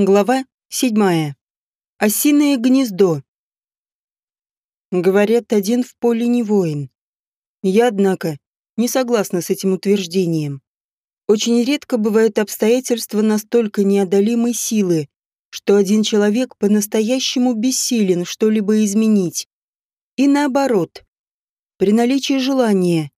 Глава седьмая. Осиное гнездо. Говорят, один в поле не воин. Я, однако, не согласна с этим утверждением. Очень редко бывают обстоятельства настолько неодолимой силы, что один человек по-настоящему бессилен что-либо изменить. И наоборот, при наличии желания,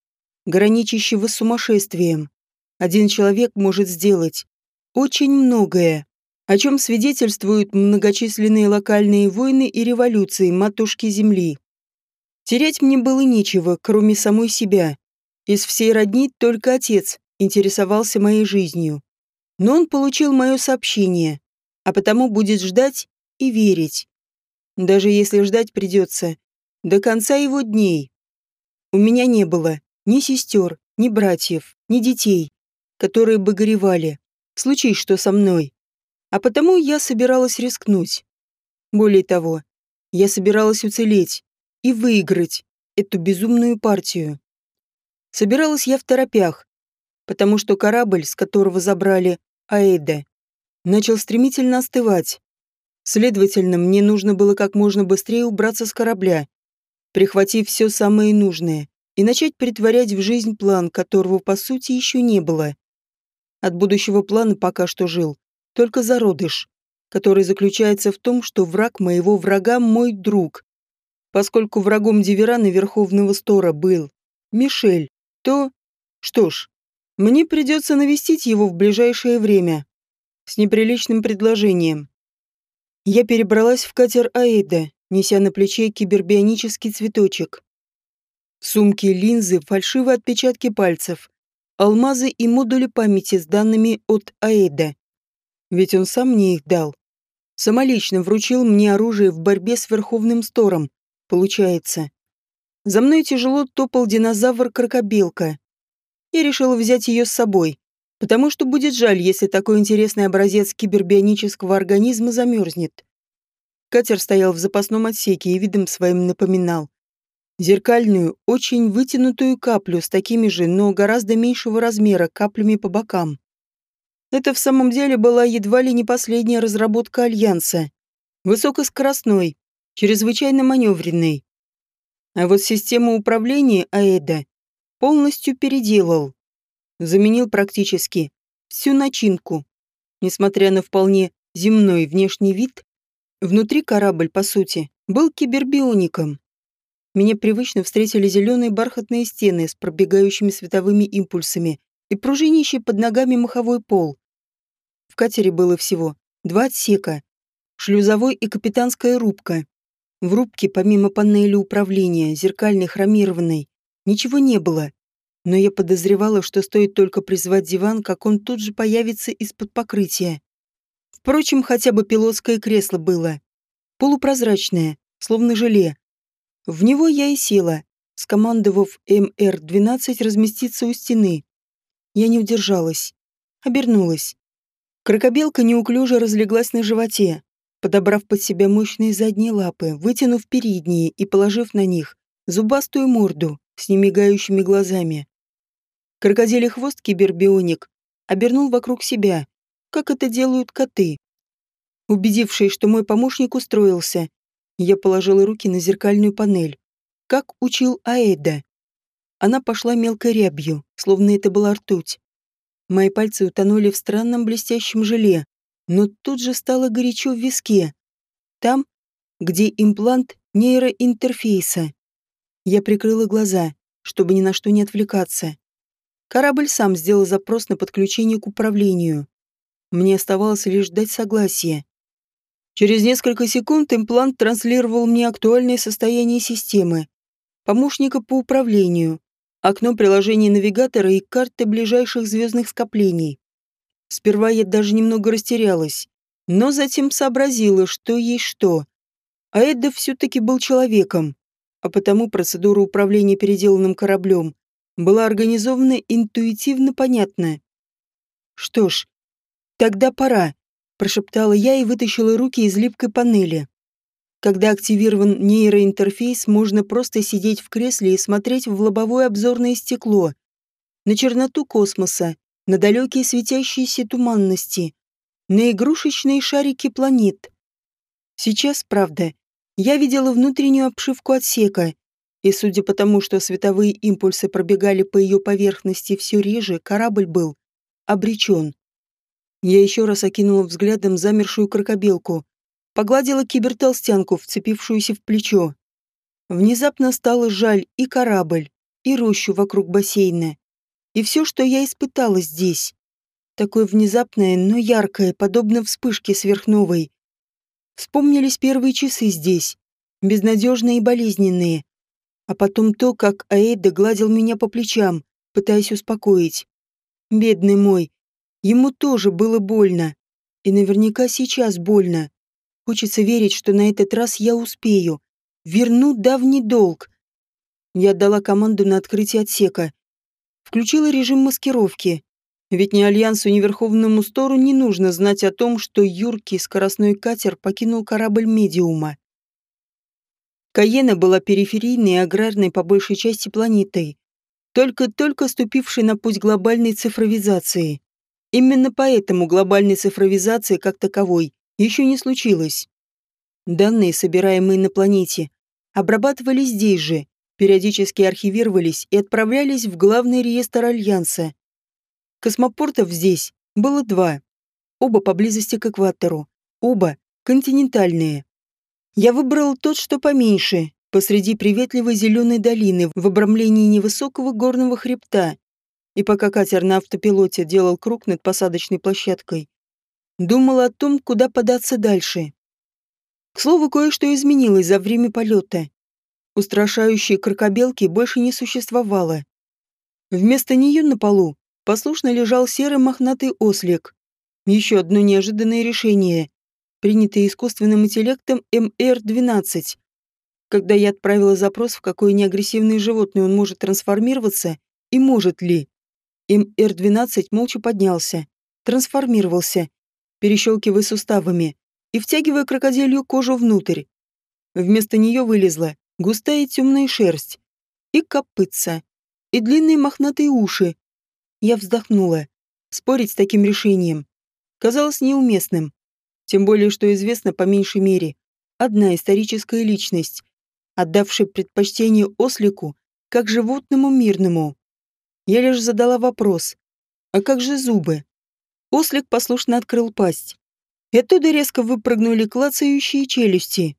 граничащего с сумасшествием, один человек может сделать очень многое о чем свидетельствуют многочисленные локальные войны и революции матушки Земли. Терять мне было нечего, кроме самой себя. Из всей родни только отец интересовался моей жизнью. Но он получил мое сообщение, а потому будет ждать и верить. Даже если ждать придется до конца его дней. У меня не было ни сестер, ни братьев, ни детей, которые бы горевали. Случись что со мной. А потому я собиралась рискнуть. Более того, я собиралась уцелеть и выиграть эту безумную партию. Собиралась я в торопях, потому что корабль, с которого забрали Аэда, начал стремительно остывать. Следовательно, мне нужно было как можно быстрее убраться с корабля, прихватив все самое нужное, и начать притворять в жизнь план, которого по сути еще не было. От будущего плана пока что жил только зародыш, который заключается в том, что враг моего врага мой друг. Поскольку врагом Диверана Верховного Стора был Мишель, то... Что ж, мне придется навестить его в ближайшее время. С неприличным предложением. Я перебралась в катер Аэда, неся на плече кибербионический цветочек. В сумке линзы, фальшивые отпечатки пальцев, алмазы и модули памяти с данными от Аэда. Ведь он сам мне их дал. Самолично вручил мне оружие в борьбе с Верховным Стором, получается. За мной тяжело топал динозавр-крокобелка. Я решила взять ее с собой, потому что будет жаль, если такой интересный образец кибербионического организма замерзнет. Катер стоял в запасном отсеке и видом своим напоминал. Зеркальную, очень вытянутую каплю с такими же, но гораздо меньшего размера каплями по бокам. Это в самом деле была едва ли не последняя разработка Альянса. Высокоскоростной, чрезвычайно маневренный. А вот систему управления АЭДа полностью переделал. Заменил практически всю начинку. Несмотря на вполне земной внешний вид, внутри корабль, по сути, был кибербиоником. Меня привычно встретили зеленые бархатные стены с пробегающими световыми импульсами и пружинищий под ногами маховой пол. В катере было всего два отсека, шлюзовой и капитанская рубка. В рубке, помимо панели управления, зеркальной хромированной, ничего не было. Но я подозревала, что стоит только призвать диван, как он тут же появится из-под покрытия. Впрочем, хотя бы пилотское кресло было. Полупрозрачное, словно желе. В него я и села, скомандовав МР-12 разместиться у стены. Я не удержалась. Обернулась. Крокобелка неуклюже разлеглась на животе, подобрав под себя мощные задние лапы, вытянув передние и положив на них зубастую морду с немигающими глазами. Крокодилий хвост кибербионик обернул вокруг себя, как это делают коты. Убедившись, что мой помощник устроился, я положила руки на зеркальную панель, как учил Аэда. Она пошла мелкой рябью, словно это была ртуть. Мои пальцы утонули в странном блестящем желе, но тут же стало горячо в виске. Там, где имплант нейроинтерфейса. Я прикрыла глаза, чтобы ни на что не отвлекаться. Корабль сам сделал запрос на подключение к управлению. Мне оставалось лишь ждать согласия. Через несколько секунд имплант транслировал мне актуальное состояние системы, помощника по управлению, окно приложения навигатора и карты ближайших звездных скоплений. Сперва я даже немного растерялась, но затем сообразила, что есть что. А Эдда все-таки был человеком, а потому процедура управления переделанным кораблем была организована интуитивно понятно. «Что ж, тогда пора», – прошептала я и вытащила руки из липкой панели. Когда активирован нейроинтерфейс, можно просто сидеть в кресле и смотреть в лобовое обзорное стекло, на черноту космоса, на далекие светящиеся туманности, на игрушечные шарики планет. Сейчас, правда, я видела внутреннюю обшивку отсека, и судя по тому, что световые импульсы пробегали по ее поверхности все реже, корабль был обречен. Я еще раз окинула взглядом замершую крокобелку, погладила кибертолстянку, вцепившуюся в плечо. Внезапно стало жаль и корабль, и рощу вокруг бассейна, и все, что я испытала здесь. Такое внезапное, но яркое, подобно вспышке сверхновой. Вспомнились первые часы здесь, безнадежные и болезненные. А потом то, как Аэда гладил меня по плечам, пытаясь успокоить. Бедный мой, ему тоже было больно. И наверняка сейчас больно. Хочется верить, что на этот раз я успею. Верну давний долг. Я отдала команду на открытие отсека. Включила режим маскировки. Ведь ни Альянсу, ни Верховному Стору не нужно знать о том, что юркий скоростной катер покинул корабль Медиума. Каена была периферийной и аграрной по большей части планетой, только-только ступившей на путь глобальной цифровизации. Именно поэтому глобальной цифровизации как таковой еще не случилось. Данные, собираемые на планете, обрабатывались здесь же, периодически архивировались и отправлялись в главный реестр Альянса. Космопортов здесь было два. Оба поблизости к экватору, оба континентальные. Я выбрал тот, что поменьше, посреди приветливой зеленой долины в обрамлении невысокого горного хребта. И пока катер на автопилоте делал круг над посадочной площадкой, думал о том, куда податься дальше. К слову, кое-что изменилось за время полета. Устрашающей крокобелки больше не существовало. Вместо нее на полу послушно лежал серый мохнатый ослик. Еще одно неожиданное решение, принятое искусственным интеллектом МР-12. Когда я отправила запрос, в какое неагрессивное животное он может трансформироваться, и может ли. МР-12 молча поднялся, трансформировался, перещелкивая суставами и втягивая крокодилью кожу внутрь. Вместо нее вылезла густая темная шерсть и копытца, и длинные мохнатые уши, я вздохнула. Спорить с таким решением казалось неуместным. Тем более, что известно по меньшей мере одна историческая личность, отдавшая предпочтение ослику как животному мирному. Я лишь задала вопрос. А как же зубы? Ослик послушно открыл пасть. И оттуда резко выпрыгнули клацающие челюсти,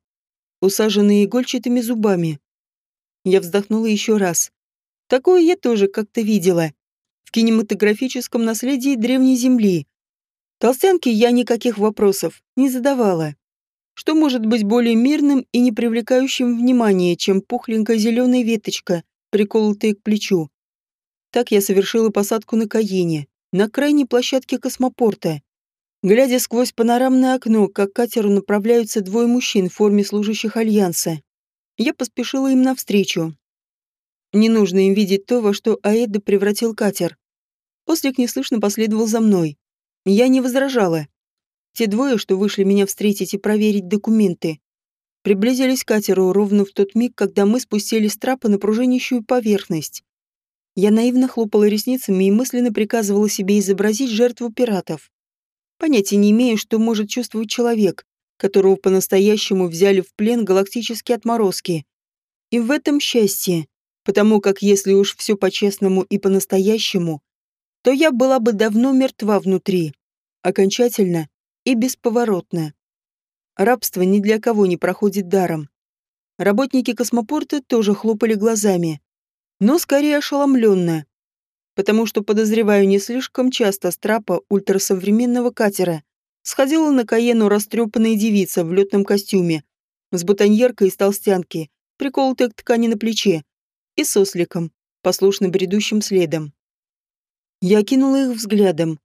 усаженные игольчатыми зубами. Я вздохнула еще раз. Такое я тоже как-то видела кинематографическом наследии Древней Земли. Толстянке я никаких вопросов не задавала. Что может быть более мирным и не привлекающим внимания, чем пухленькая зеленая веточка, приколотая к плечу? Так я совершила посадку на Каене, на крайней площадке космопорта. Глядя сквозь панорамное окно, как к катеру направляются двое мужчин в форме служащих Альянса, я поспешила им навстречу. Не нужно им видеть то, во что Аэда превратил катер. Ослик неслышно последовал за мной. Я не возражала. Те двое, что вышли меня встретить и проверить документы, приблизились к катеру ровно в тот миг, когда мы спустили с трапа на пружинищую поверхность. Я наивно хлопала ресницами и мысленно приказывала себе изобразить жертву пиратов. Понятия не имею, что может чувствовать человек, которого по-настоящему взяли в плен галактические отморозки. И в этом счастье, потому как если уж все по-честному и по-настоящему, то я была бы давно мертва внутри, окончательно и бесповоротно. Рабство ни для кого не проходит даром. Работники космопорта тоже хлопали глазами, но скорее ошеломленно, потому что, подозреваю, не слишком часто с трапа ультрасовременного катера сходила на Каену растрепанная девица в летном костюме, с бутоньеркой из толстянки, приколотой к ткани на плече, и с осликом, послушно бредущим следом. Я кинула их взглядом.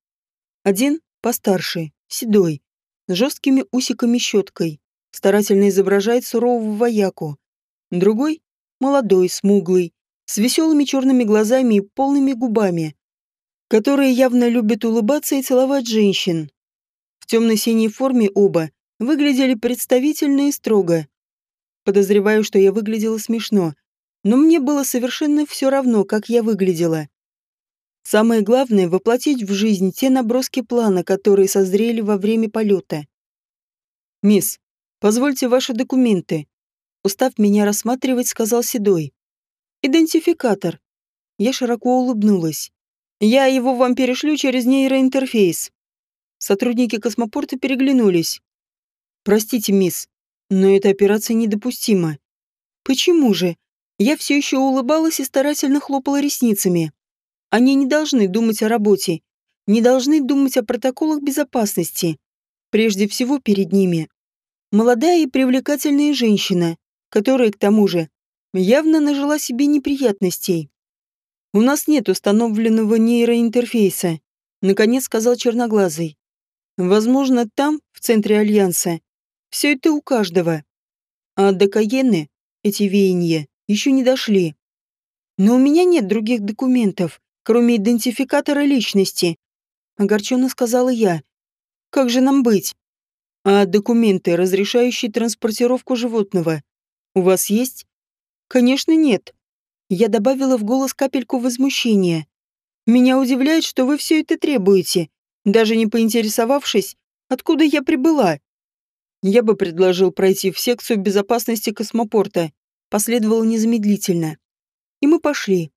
Один постарше, седой, с жесткими усиками-щеткой, старательно изображает сурового вояку. Другой — молодой, смуглый, с веселыми черными глазами и полными губами, которые явно любят улыбаться и целовать женщин. В темно-синей форме оба выглядели представительно и строго. Подозреваю, что я выглядела смешно, но мне было совершенно все равно, как я выглядела. Самое главное — воплотить в жизнь те наброски плана, которые созрели во время полета. «Мисс, позвольте ваши документы», — устав меня рассматривать, сказал Седой. «Идентификатор». Я широко улыбнулась. «Я его вам перешлю через нейроинтерфейс». Сотрудники космопорта переглянулись. «Простите, мисс, но эта операция недопустима». «Почему же?» Я все еще улыбалась и старательно хлопала ресницами. Они не должны думать о работе, не должны думать о протоколах безопасности. Прежде всего перед ними. Молодая и привлекательная женщина, которая, к тому же, явно нажила себе неприятностей. «У нас нет установленного нейроинтерфейса», — наконец сказал Черноглазый. «Возможно, там, в центре Альянса, все это у каждого. А до Каены эти веяния еще не дошли. Но у меня нет других документов, кроме идентификатора личности. Огорченно сказала я. Как же нам быть? А документы, разрешающие транспортировку животного, у вас есть? Конечно, нет. Я добавила в голос капельку возмущения. Меня удивляет, что вы все это требуете, даже не поинтересовавшись, откуда я прибыла. Я бы предложил пройти в секцию безопасности космопорта. Последовало незамедлительно. И мы пошли.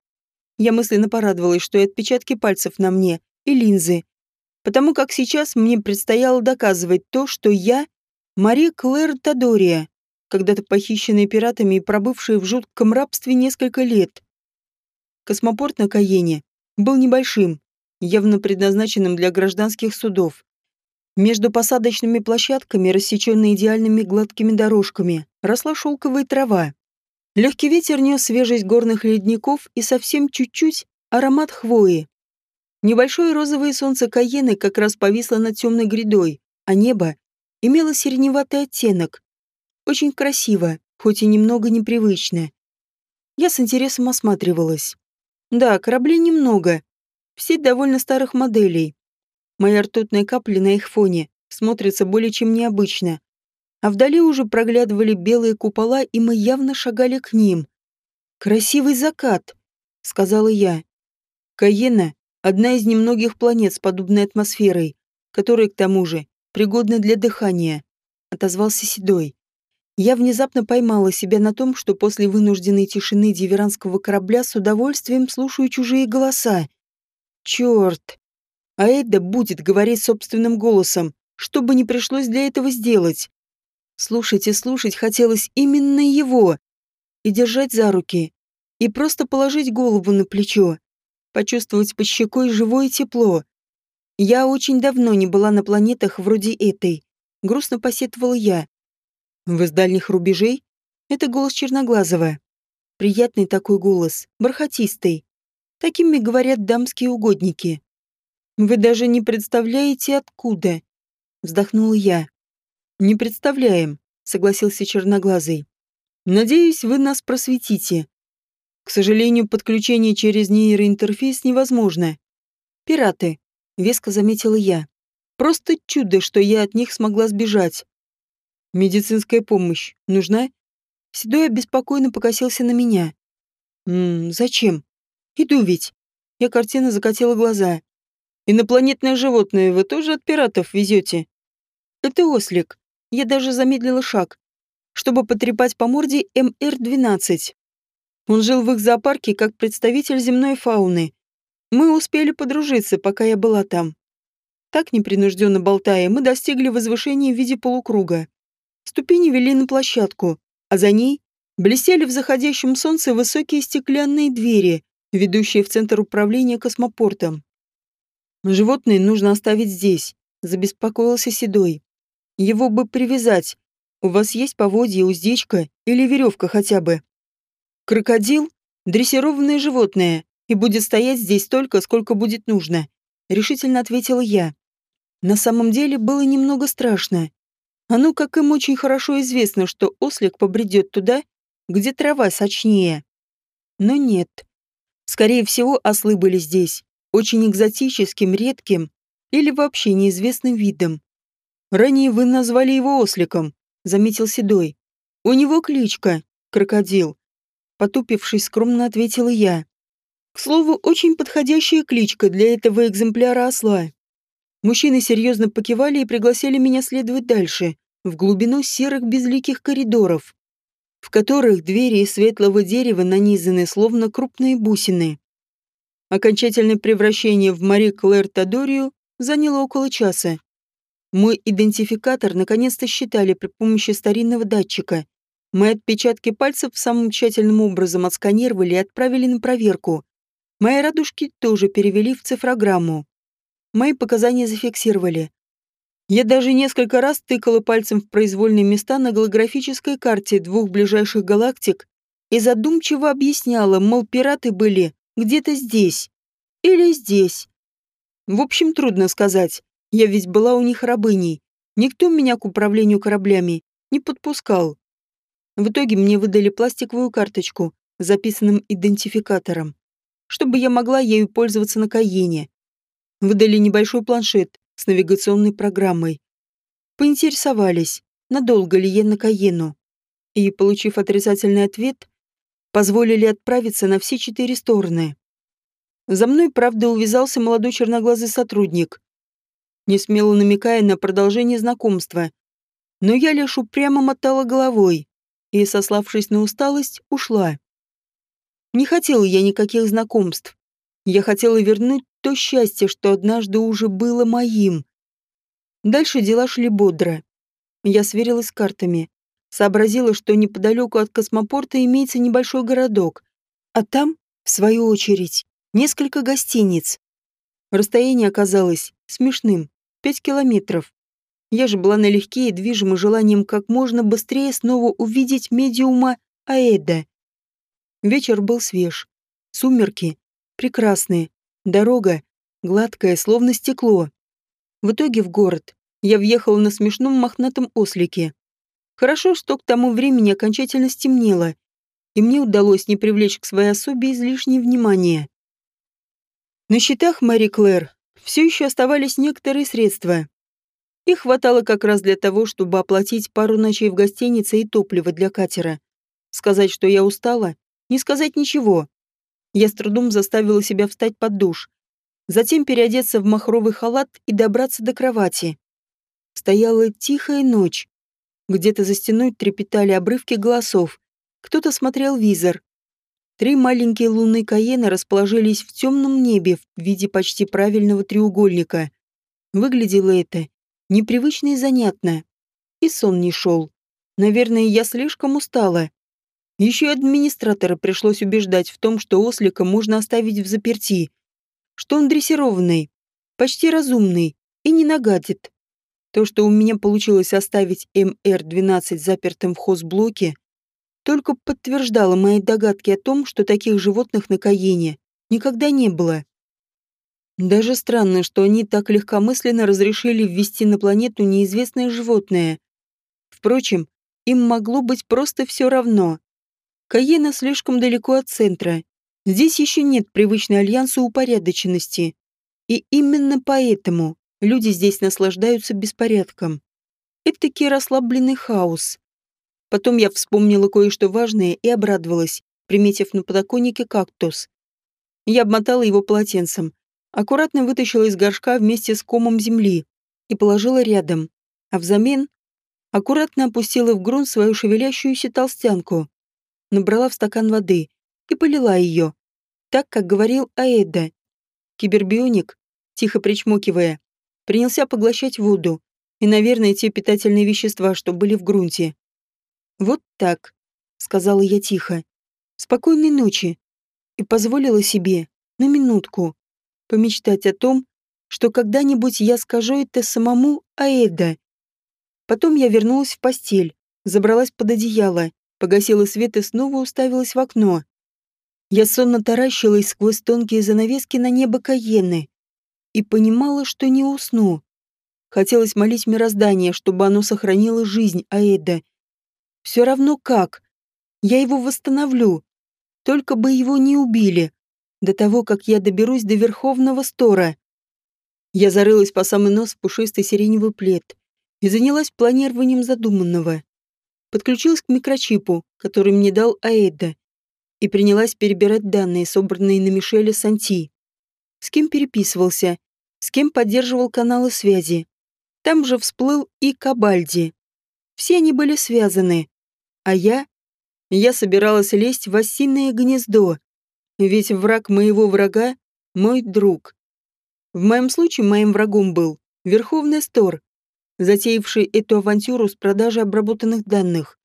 Я мысленно порадовалась, что и отпечатки пальцев на мне, и линзы. Потому как сейчас мне предстояло доказывать то, что я Мари Клэр Тадория, когда-то похищенная пиратами и пробывшая в жутком рабстве несколько лет. Космопорт на Каене был небольшим, явно предназначенным для гражданских судов. Между посадочными площадками, рассеченной идеальными гладкими дорожками, росла шелковая трава. Легкий ветер нес свежесть горных ледников и совсем чуть-чуть аромат хвои. Небольшое розовое солнце Каены как раз повисло над темной грядой, а небо имело сиреневатый оттенок. Очень красиво, хоть и немного непривычно. Я с интересом осматривалась. Да, кораблей немного. Все довольно старых моделей. Моя ртутная капля на их фоне смотрится более чем необычно а вдали уже проглядывали белые купола, и мы явно шагали к ним. «Красивый закат», — сказала я. Каена — одна из немногих планет с подобной атмосферой, которая, к тому же, пригодна для дыхания, — отозвался Седой. Я внезапно поймала себя на том, что после вынужденной тишины диверанского корабля с удовольствием слушаю чужие голоса. Черт! А Эдда будет говорить собственным голосом, что бы ни пришлось для этого сделать. Слушать и слушать хотелось именно его. И держать за руки. И просто положить голову на плечо. Почувствовать под щекой живое тепло. Я очень давно не была на планетах вроде этой. Грустно посетовала я. Вы с дальних рубежей? Это голос Черноглазого. Приятный такой голос, бархатистый. Такими говорят дамские угодники. Вы даже не представляете, откуда. Вздохнула я. «Не представляем», — согласился Черноглазый. «Надеюсь, вы нас просветите. К сожалению, подключение через нейроинтерфейс невозможно. Пираты», — веско заметила я. «Просто чудо, что я от них смогла сбежать. Медицинская помощь нужна?» Седой обеспокоенно покосился на меня. «Ммм, зачем? Иду ведь». Я картина закатила глаза. «Инопланетное животное вы тоже от пиратов везете?» «Это ослик я даже замедлила шаг, чтобы потрепать по морде МР-12. Он жил в их зоопарке как представитель земной фауны. Мы успели подружиться, пока я была там. Так непринужденно болтая, мы достигли возвышения в виде полукруга. Ступени вели на площадку, а за ней блестели в заходящем солнце высокие стеклянные двери, ведущие в центр управления космопортом. «Животные нужно оставить здесь», — забеспокоился Седой. Его бы привязать. У вас есть поводья, уздечка или веревка хотя бы. Крокодил — дрессированное животное и будет стоять здесь столько, сколько будет нужно, решительно ответила я. На самом деле было немного страшно. А ну, как им очень хорошо известно, что ослик побредет туда, где трава сочнее. Но нет. Скорее всего, ослы были здесь, очень экзотическим, редким или вообще неизвестным видом. Ранее вы назвали его осликом, заметил Седой. У него кличка — крокодил. Потупившись, скромно ответила я. К слову, очень подходящая кличка для этого экземпляра осла. Мужчины серьезно покивали и пригласили меня следовать дальше, в глубину серых безликих коридоров, в которых двери из светлого дерева нанизаны словно крупные бусины. Окончательное превращение в Мари Клэр Тодорию заняло около часа. Мой идентификатор наконец-то считали при помощи старинного датчика. Мои отпечатки пальцев самым тщательным образом отсканировали и отправили на проверку. Мои радужки тоже перевели в цифрограмму. Мои показания зафиксировали. Я даже несколько раз тыкала пальцем в произвольные места на голографической карте двух ближайших галактик и задумчиво объясняла, мол, пираты были где-то здесь или здесь. В общем, трудно сказать. Я ведь была у них рабыней. Никто меня к управлению кораблями не подпускал. В итоге мне выдали пластиковую карточку с записанным идентификатором, чтобы я могла ею пользоваться на Каене. Выдали небольшой планшет с навигационной программой. Поинтересовались, надолго ли я на Каену. И, получив отрицательный ответ, позволили отправиться на все четыре стороны. За мной, правда, увязался молодой черноглазый сотрудник, не смело намекая на продолжение знакомства. Но я лишь упрямо мотала головой и, сославшись на усталость, ушла. Не хотела я никаких знакомств. Я хотела вернуть то счастье, что однажды уже было моим. Дальше дела шли бодро. Я сверилась с картами. Сообразила, что неподалеку от космопорта имеется небольшой городок, а там, в свою очередь, несколько гостиниц. Расстояние оказалось смешным — пять километров. Я же была налегке и движима желанием как можно быстрее снова увидеть медиума Аэда. Вечер был свеж. Сумерки прекрасные, Дорога гладкая, словно стекло. В итоге в город я въехала на смешном мохнатом ослике. Хорошо, что к тому времени окончательно стемнело, и мне удалось не привлечь к своей особе излишнее внимание. На счетах Мари Клэр все еще оставались некоторые средства. Их хватало как раз для того, чтобы оплатить пару ночей в гостинице и топливо для катера. Сказать, что я устала, не сказать ничего. Я с трудом заставила себя встать под душ, затем переодеться в махровый халат и добраться до кровати. Стояла тихая ночь. Где-то за стеной трепетали обрывки голосов. Кто-то смотрел визор. Три маленькие лунные каены расположились в темном небе в виде почти правильного треугольника. Выглядело это непривычно и занятно. И сон не шел. Наверное, я слишком устала. Еще и администратора пришлось убеждать в том, что ослика можно оставить в заперти, что он дрессированный, почти разумный и не нагадит. То, что у меня получилось оставить МР-12 запертым в хозблоке, только подтверждало мои догадки о том, что таких животных на Каене никогда не было. Даже странно, что они так легкомысленно разрешили ввести на планету неизвестное животное. Впрочем, им могло быть просто все равно. Каена слишком далеко от центра. Здесь еще нет привычной альянса упорядоченности. И именно поэтому люди здесь наслаждаются беспорядком. Это-таки расслабленный хаос. Потом я вспомнила кое-что важное и обрадовалась, приметив на подоконнике кактус. Я обмотала его полотенцем, аккуратно вытащила из горшка вместе с комом земли и положила рядом, а взамен аккуратно опустила в грунт свою шевелящуюся толстянку набрала в стакан воды и полила ее, так, как говорил Аэда. Кибербионик, тихо причмокивая, принялся поглощать воду и, наверное, те питательные вещества, что были в грунте. «Вот так», — сказала я тихо. «Спокойной ночи» и позволила себе на минутку помечтать о том, что когда-нибудь я скажу это самому Аэда. Потом я вернулась в постель, забралась под одеяло погасила свет и снова уставилась в окно. Я сонно таращилась сквозь тонкие занавески на небо Каены и понимала, что не усну. Хотелось молить мироздание, чтобы оно сохранило жизнь Аэда. Все равно как. Я его восстановлю. Только бы его не убили. До того, как я доберусь до Верховного Стора. Я зарылась по самый нос в пушистый сиреневый плед и занялась планированием задуманного подключилась к микрочипу, который мне дал Аэда. и принялась перебирать данные, собранные на Мишеле Санти. С кем переписывался, с кем поддерживал каналы связи. Там же всплыл и Кабальди. Все они были связаны. А я? Я собиралась лезть в осиное гнездо, ведь враг моего врага — мой друг. В моем случае моим врагом был Верховный Стор, затеявший эту авантюру с продажей обработанных данных.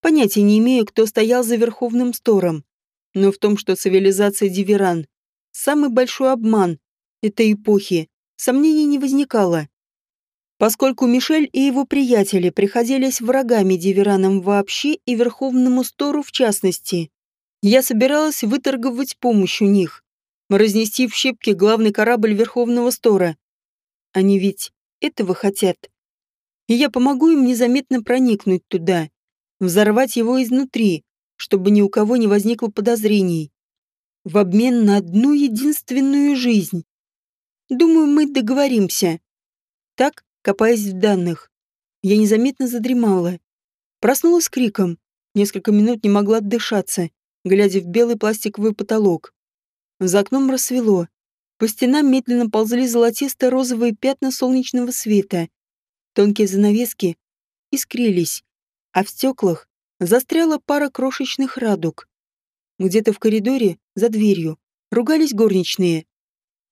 Понятия не имею, кто стоял за Верховным Стором, но в том, что цивилизация Диверан – самый большой обман этой эпохи, сомнений не возникало. Поскольку Мишель и его приятели приходились врагами Диверанам вообще и Верховному Стору в частности, я собиралась выторговать помощь у них, разнести в щепки главный корабль Верховного Стора. Они ведь этого хотят и я помогу им незаметно проникнуть туда, взорвать его изнутри, чтобы ни у кого не возникло подозрений. В обмен на одну единственную жизнь. Думаю, мы договоримся. Так, копаясь в данных, я незаметно задремала. Проснулась криком. Несколько минут не могла отдышаться, глядя в белый пластиковый потолок. За окном рассвело. По стенам медленно ползли золотисто-розовые пятна солнечного света. Тонкие занавески искрились, а в стеклах застряла пара крошечных радуг. Где-то в коридоре, за дверью, ругались горничные.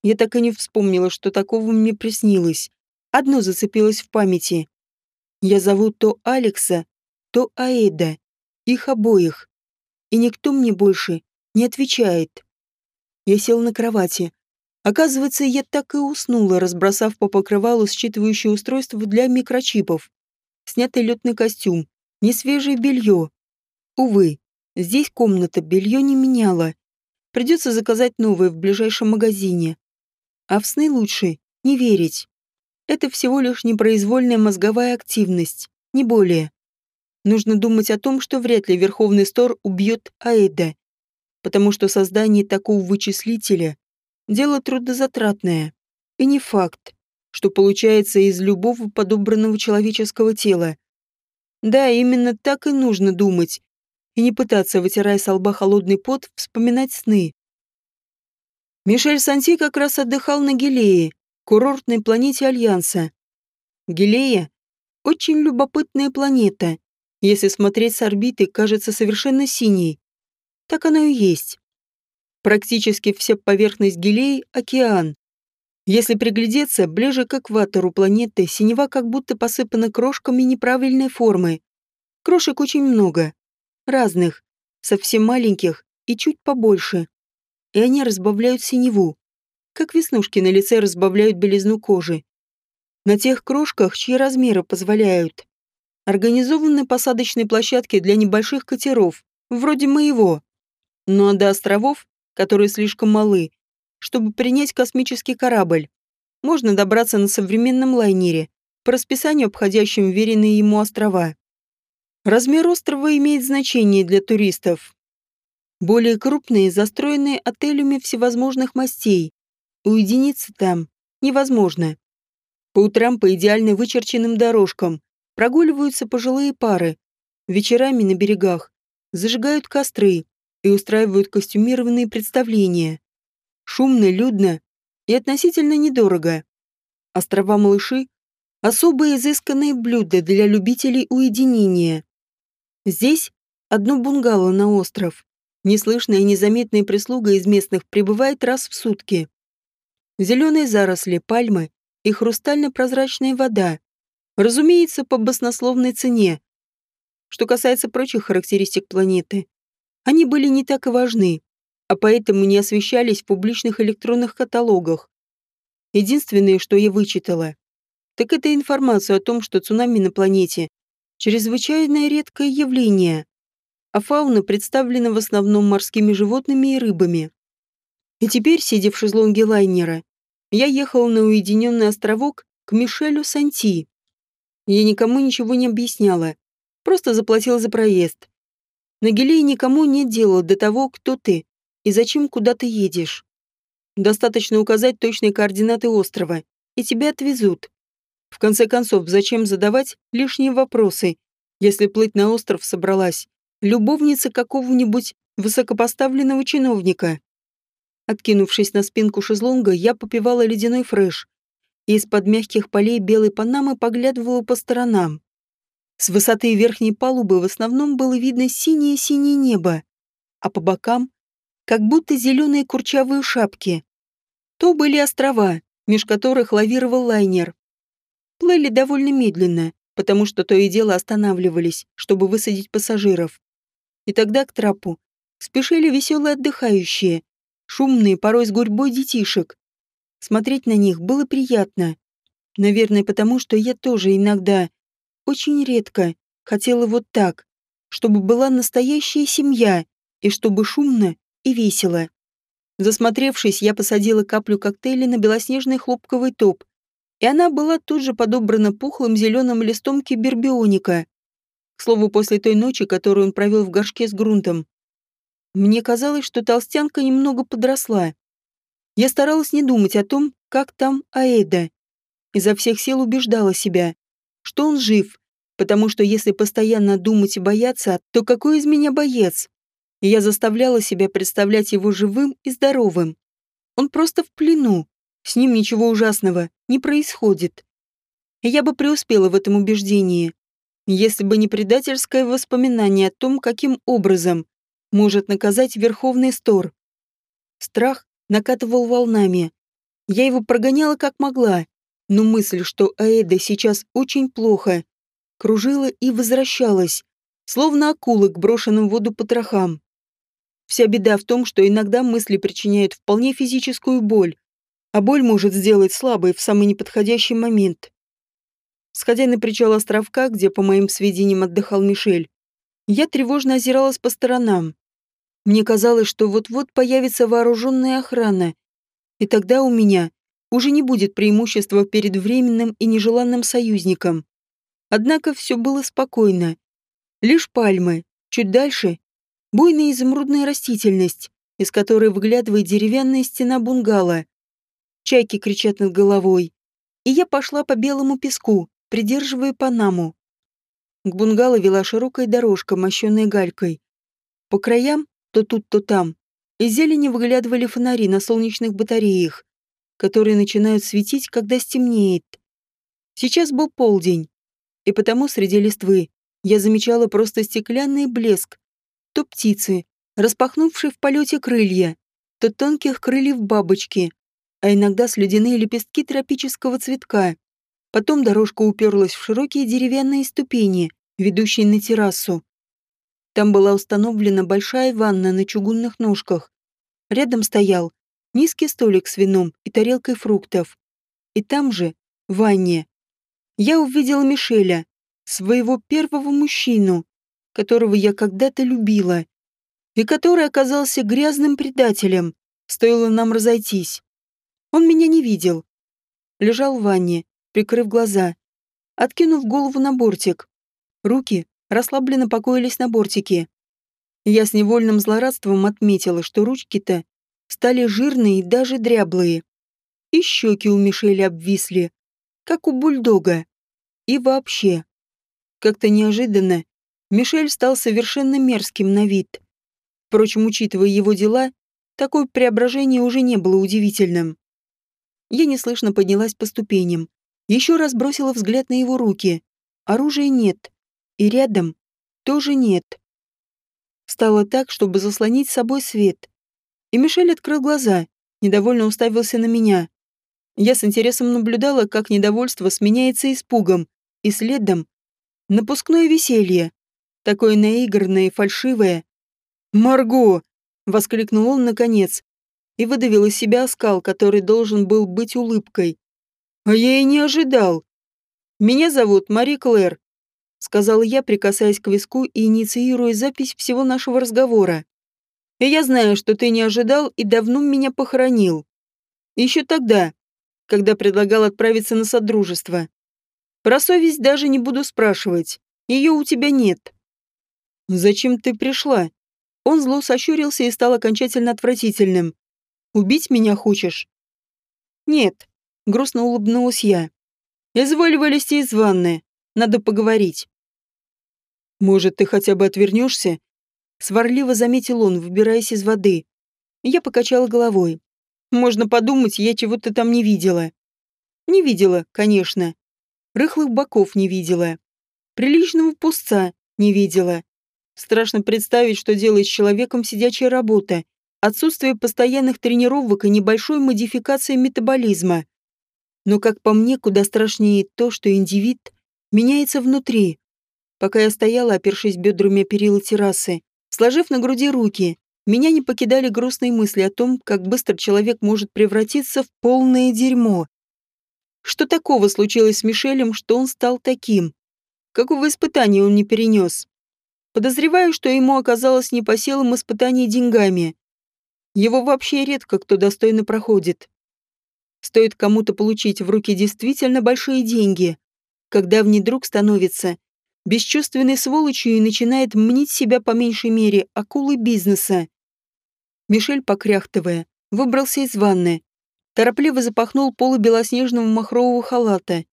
Я так и не вспомнила, что такого мне приснилось. Одно зацепилось в памяти. Я зову то Алекса, то Аэда. Их обоих. И никто мне больше не отвечает. Я сел на кровати, Оказывается, я так и уснула, разбросав по покрывалу считывающее устройство для микрочипов. Снятый летный костюм, несвежее белье. Увы, здесь комната белье не меняла. Придется заказать новое в ближайшем магазине. А в сны лучше не верить. Это всего лишь непроизвольная мозговая активность, не более. Нужно думать о том, что вряд ли Верховный Стор убьет Аэда, потому что создание такого вычислителя Дело трудозатратное. И не факт, что получается из любого подобранного человеческого тела. Да, именно так и нужно думать. И не пытаться, вытирая с лба холодный пот, вспоминать сны. Мишель Санти как раз отдыхал на Гелее, курортной планете Альянса. Гелея — очень любопытная планета. Если смотреть с орбиты, кажется совершенно синей. Так оно и есть. Практически вся поверхность Гилей – океан. Если приглядеться, ближе к экватору планеты синева как будто посыпана крошками неправильной формы. Крошек очень много. Разных, совсем маленьких и чуть побольше. И они разбавляют синеву, как веснушки на лице разбавляют белизну кожи. На тех крошках, чьи размеры позволяют. Организованы посадочные площадки для небольших катеров, вроде моего. А до островов которые слишком малы, чтобы принять космический корабль. Можно добраться на современном лайнере, по расписанию обходящим веренные ему острова. Размер острова имеет значение для туристов. Более крупные, застроенные отелями всевозможных мастей. Уединиться там невозможно. По утрам по идеально вычерченным дорожкам прогуливаются пожилые пары. Вечерами на берегах зажигают костры, и устраивают костюмированные представления. Шумно, людно и относительно недорого. Острова Малыши – особые изысканные блюда для любителей уединения. Здесь одно бунгало на остров. Неслышная и незаметная прислуга из местных прибывает раз в сутки. Зеленые заросли, пальмы и хрустально-прозрачная вода. Разумеется, по баснословной цене. Что касается прочих характеристик планеты, они были не так и важны, а поэтому не освещались в публичных электронных каталогах. Единственное, что я вычитала, так это информацию о том, что цунами на планете – чрезвычайно редкое явление, а фауна представлена в основном морскими животными и рыбами. И теперь, сидя в шезлонге лайнера, я ехал на уединенный островок к Мишелю Санти. Я никому ничего не объясняла, просто заплатил за проезд. На Гелее никому нет дела до того, кто ты и зачем куда ты едешь. Достаточно указать точные координаты острова, и тебя отвезут. В конце концов, зачем задавать лишние вопросы, если плыть на остров собралась любовница какого-нибудь высокопоставленного чиновника. Откинувшись на спинку шезлонга, я попивала ледяной фреш и из-под мягких полей белой панамы поглядывала по сторонам. С высоты верхней палубы в основном было видно синее-синее небо, а по бокам как будто зеленые курчавые шапки. То были острова, меж которых лавировал лайнер. Плыли довольно медленно, потому что то и дело останавливались, чтобы высадить пассажиров. И тогда к трапу спешили веселые отдыхающие, шумные, порой с гурьбой детишек. Смотреть на них было приятно. Наверное, потому что я тоже иногда, очень редко, хотела вот так, чтобы была настоящая семья и чтобы шумно и весело. Засмотревшись, я посадила каплю коктейля на белоснежный хлопковый топ, и она была тут же подобрана пухлым зеленым листом кибербионика. К слову, после той ночи, которую он провел в горшке с грунтом, мне казалось, что толстянка немного подросла. Я старалась не думать о том, как там Аэда. Изо всех сил убеждала себя, что он жив, потому что если постоянно думать и бояться, то какой из меня боец? Я заставляла себя представлять его живым и здоровым. Он просто в плену, с ним ничего ужасного не происходит. Я бы преуспела в этом убеждении, если бы не предательское воспоминание о том, каким образом может наказать Верховный Стор. Страх накатывал волнами. Я его прогоняла как могла, но мысль, что Аэда сейчас очень плохо, кружила и возвращалась, словно акула к брошенным в воду потрохам. Вся беда в том, что иногда мысли причиняют вполне физическую боль, а боль может сделать слабой в самый неподходящий момент. Сходя на причал островка, где, по моим сведениям, отдыхал Мишель, я тревожно озиралась по сторонам. Мне казалось, что вот-вот появится вооруженная охрана, и тогда у меня уже не будет преимущества перед временным и нежеланным союзником. Однако все было спокойно. Лишь пальмы, чуть дальше — буйная изумрудная растительность, из которой выглядывает деревянная стена бунгало. Чайки кричат над головой. И я пошла по белому песку, придерживая Панаму. К бунгало вела широкая дорожка, мощенная галькой. По краям то тут, то там. Из зелени выглядывали фонари на солнечных батареях, которые начинают светить, когда стемнеет. Сейчас был полдень, и потому среди листвы я замечала просто стеклянный блеск. То птицы, распахнувшие в полете крылья, то тонких крыльев бабочки, а иногда слюдяные лепестки тропического цветка. Потом дорожка уперлась в широкие деревянные ступени, ведущие на террасу. Там была установлена большая ванна на чугунных ножках. Рядом стоял низкий столик с вином и тарелкой фруктов. И там же, в ванне, я увидела Мишеля, своего первого мужчину, которого я когда-то любила, и который оказался грязным предателем, стоило нам разойтись. Он меня не видел. Лежал в ванне, прикрыв глаза, откинув голову на бортик. Руки расслабленно покоились на бортике. Я с невольным злорадством отметила, что ручки-то стали жирные и даже дряблые. И щеки у Мишеля обвисли, как у бульдога. И вообще, как-то неожиданно, Мишель стал совершенно мерзким на вид. Впрочем, учитывая его дела, такое преображение уже не было удивительным. Я неслышно поднялась по ступеням, еще раз бросила взгляд на его руки. Оружия нет. И рядом тоже нет. Стало так, чтобы заслонить с собой свет. И Мишель открыл глаза, недовольно уставился на меня. Я с интересом наблюдала, как недовольство сменяется испугом, и следом — напускное веселье, такое наигранное и фальшивое. «Марго!» — воскликнул он наконец и выдавил из себя оскал, который должен был быть улыбкой. «А я и не ожидал. Меня зовут Мари Клэр сказал я, прикасаясь к виску и инициируя запись всего нашего разговора. И я знаю, что ты не ожидал и давно меня похоронил. Еще тогда, когда предлагал отправиться на содружество. Про совесть даже не буду спрашивать. Ее у тебя нет. Зачем ты пришла? Он зло сощурился и стал окончательно отвратительным. Убить меня хочешь? Нет, грустно улыбнулась я. Изволь вылезти из ванны. Надо поговорить. Может, ты хотя бы отвернешься? Сварливо заметил он, выбираясь из воды. Я покачала головой. Можно подумать, я чего-то там не видела. Не видела, конечно. Рыхлых боков не видела. Приличного пустца не видела. Страшно представить, что делает с человеком сидячая работа, отсутствие постоянных тренировок и небольшой модификации метаболизма. Но, как по мне, куда страшнее то, что индивид меняется внутри. Пока я стояла, опершись бедрами о перила террасы, сложив на груди руки, меня не покидали грустные мысли о том, как быстро человек может превратиться в полное дерьмо. Что такого случилось с Мишелем, что он стал таким? Какого испытания он не перенес? Подозреваю, что ему оказалось не по силам испытаний деньгами. Его вообще редко кто достойно проходит. Стоит кому-то получить в руки действительно большие деньги, когда давний друг становится бесчувственной сволочью и начинает мнить себя по меньшей мере акулой бизнеса. Мишель, покряхтывая, выбрался из ванны, торопливо запахнул полы белоснежного махрового халата,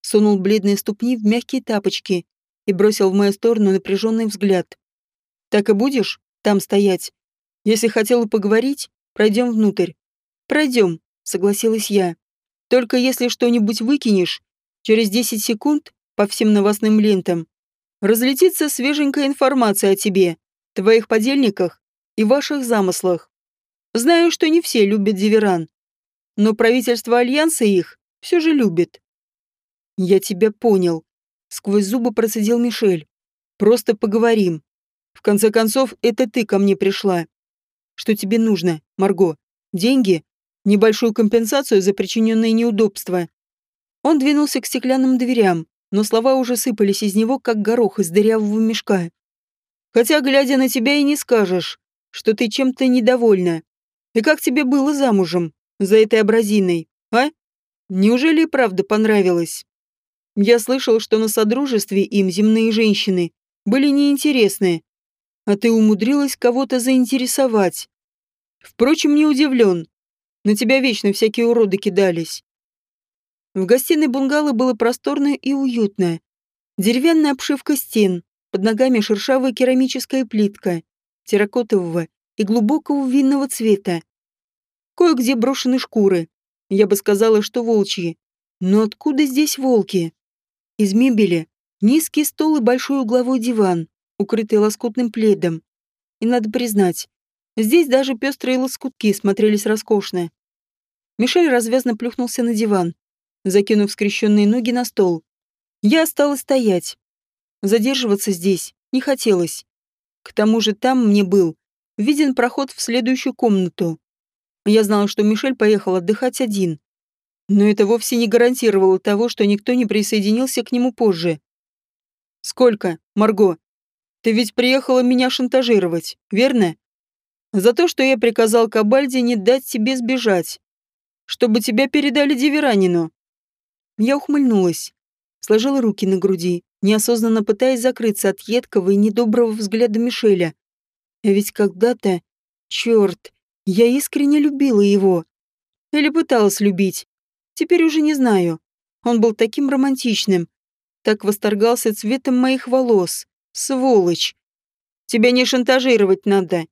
сунул бледные ступни в мягкие тапочки и бросил в мою сторону напряженный взгляд. «Так и будешь там стоять? Если хотела поговорить, пройдем внутрь». «Пройдем», — согласилась я. «Только если что-нибудь выкинешь, через 10 секунд по всем новостным лентам разлетится свеженькая информация о тебе, твоих подельниках и ваших замыслах. Знаю, что не все любят Диверан, но правительство Альянса их все же любит. Я тебя понял. Сквозь зубы процедил Мишель. Просто поговорим. В конце концов, это ты ко мне пришла. Что тебе нужно, Марго? Деньги? Небольшую компенсацию за причиненные неудобства? Он двинулся к стеклянным дверям, но слова уже сыпались из него, как горох из дырявого мешка. Хотя, глядя на тебя, и не скажешь, что ты чем-то недовольна. И как тебе было замужем за этой абразиной, а? Неужели и правда понравилось? Я слышал, что на содружестве им земные женщины были неинтересны, а ты умудрилась кого-то заинтересовать. Впрочем, не удивлен. На тебя вечно всякие уроды кидались. В гостиной бунгало было просторное и уютное. Деревянная обшивка стен, под ногами шершавая керамическая плитка, терракотового и глубокого винного цвета. Кое-где брошены шкуры. Я бы сказала, что волчьи. Но откуда здесь волки? Из мебели низкий стол и большой угловой диван, укрытый лоскутным пледом. И надо признать, здесь даже пестрые лоскутки смотрелись роскошно. Мишель развязно плюхнулся на диван, закинув скрещенные ноги на стол. Я осталась стоять. Задерживаться здесь не хотелось. К тому же там мне был виден проход в следующую комнату. Я знала, что Мишель поехал отдыхать один. Но это вовсе не гарантировало того, что никто не присоединился к нему позже. «Сколько, Марго? Ты ведь приехала меня шантажировать, верно? За то, что я приказал Кабальде не дать тебе сбежать. Чтобы тебя передали Диверанину». Я ухмыльнулась, сложила руки на груди, неосознанно пытаясь закрыться от едкого и недоброго взгляда Мишеля. А ведь когда-то, черт, я искренне любила его. Или пыталась любить. Теперь уже не знаю. Он был таким романтичным. Так восторгался цветом моих волос. Сволочь. Тебя не шантажировать надо,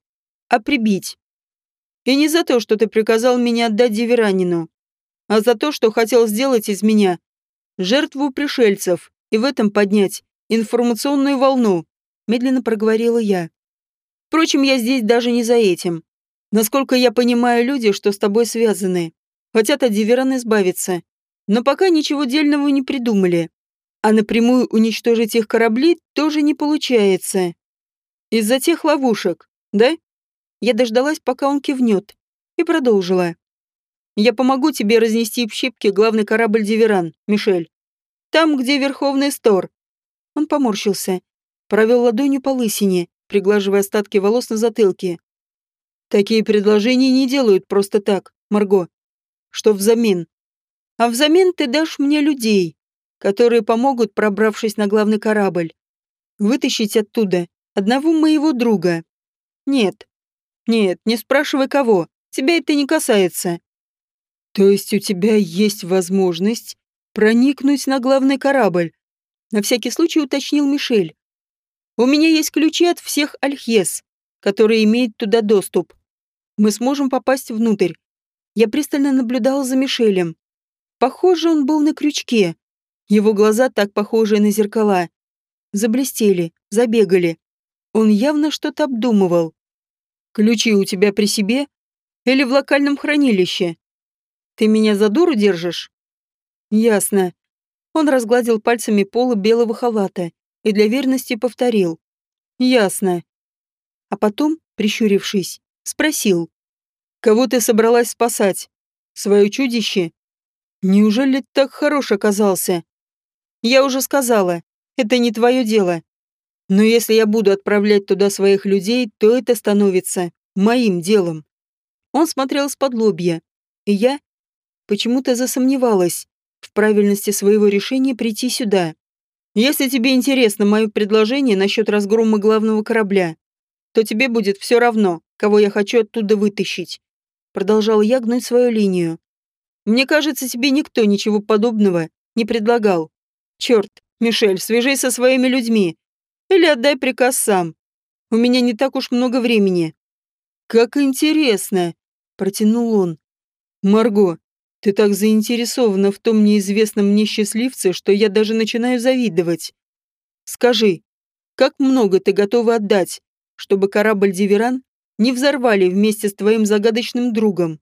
а прибить. И не за то, что ты приказал меня отдать Диверанину, а за то, что хотел сделать из меня жертву пришельцев и в этом поднять информационную волну, медленно проговорила я. Впрочем, я здесь даже не за этим. Насколько я понимаю, люди, что с тобой связаны, хотят от Диверан избавиться, но пока ничего дельного не придумали. А напрямую уничтожить их корабли тоже не получается. Из-за тех ловушек, да? Я дождалась, пока он кивнет, и продолжила. Я помогу тебе разнести в щепки главный корабль Диверан, Мишель. Там, где Верховный Стор. Он поморщился, провел ладонью по лысине, приглаживая остатки волос на затылке. Такие предложения не делают просто так, Марго. Что взамен? А взамен ты дашь мне людей, которые помогут, пробравшись на главный корабль, вытащить оттуда одного моего друга. Нет. Нет, не спрашивай кого. Тебя это не касается. То есть у тебя есть возможность проникнуть на главный корабль? На всякий случай уточнил Мишель. У меня есть ключи от всех Альхес, который имеет туда доступ. Мы сможем попасть внутрь. Я пристально наблюдала за Мишелем. Похоже, он был на крючке. Его глаза, так похожие на зеркала, заблестели, забегали. Он явно что-то обдумывал. «Ключи у тебя при себе? Или в локальном хранилище? Ты меня за дуру держишь?» «Ясно». Он разгладил пальцами полы белого халата и для верности повторил. «Ясно». А потом, прищурившись, спросил. «Кого ты собралась спасать? Свое чудище? Неужели так хорош оказался?» «Я уже сказала, это не твое дело. Но если я буду отправлять туда своих людей, то это становится моим делом». Он смотрел с-под лобья, и я почему-то засомневалась в правильности своего решения прийти сюда. Если тебе интересно мое предложение насчет разгрома главного корабля, то тебе будет все равно, кого я хочу оттуда вытащить. Продолжал я гнуть свою линию. Мне кажется, тебе никто ничего подобного не предлагал. Черт, Мишель, свяжись со своими людьми. Или отдай приказ сам. У меня не так уж много времени. Как интересно, протянул он. Марго, ты так заинтересована в том неизвестном мне счастливце, что я даже начинаю завидовать. Скажи, как много ты готова отдать, чтобы корабль Диверан не взорвали вместе с твоим загадочным другом?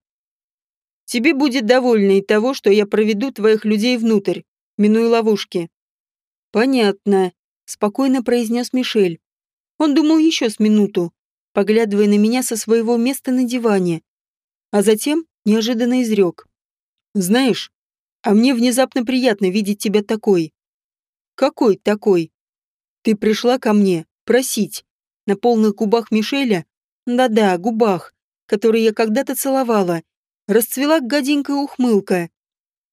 Тебе будет довольно и того, что я проведу твоих людей внутрь, минуя ловушки. Понятно, спокойно произнес Мишель. Он думал еще с минуту, поглядывая на меня со своего места на диване, а затем неожиданно изрек. Знаешь, а мне внезапно приятно видеть тебя такой. Какой такой? Ты пришла ко мне просить. На полных губах Мишеля, да-да, губах, которые я когда-то целовала, расцвела гаденькая ухмылка.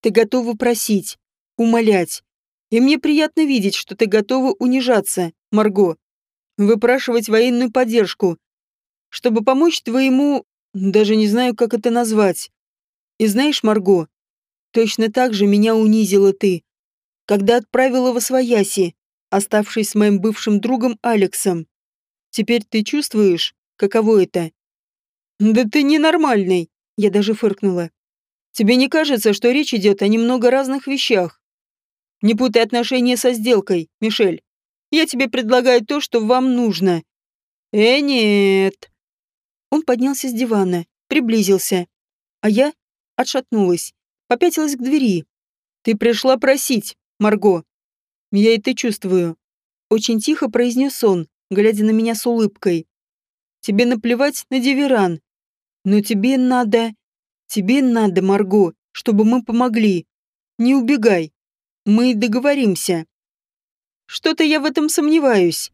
Ты готова просить, умолять. И мне приятно видеть, что ты готова унижаться, Марго. Выпрашивать военную поддержку, чтобы помочь твоему... Даже не знаю, как это назвать. И знаешь, Марго, точно так же меня унизила ты, когда отправила во свояси, оставшись с моим бывшим другом Алексом. Теперь ты чувствуешь, каково это? Да ты ненормальный, я даже фыркнула. Тебе не кажется, что речь идет о немного разных вещах? Не путай отношения со сделкой, Мишель. Я тебе предлагаю то, что вам нужно. Э, нет. Он поднялся с дивана, приблизился, а я отшатнулась, попятилась к двери. «Ты пришла просить, Марго». «Я это чувствую», — очень тихо произнес он, глядя на меня с улыбкой. «Тебе наплевать на Диверан, но тебе надо... Тебе надо, Марго, чтобы мы помогли. Не убегай. Мы договоримся». «Что-то я в этом сомневаюсь».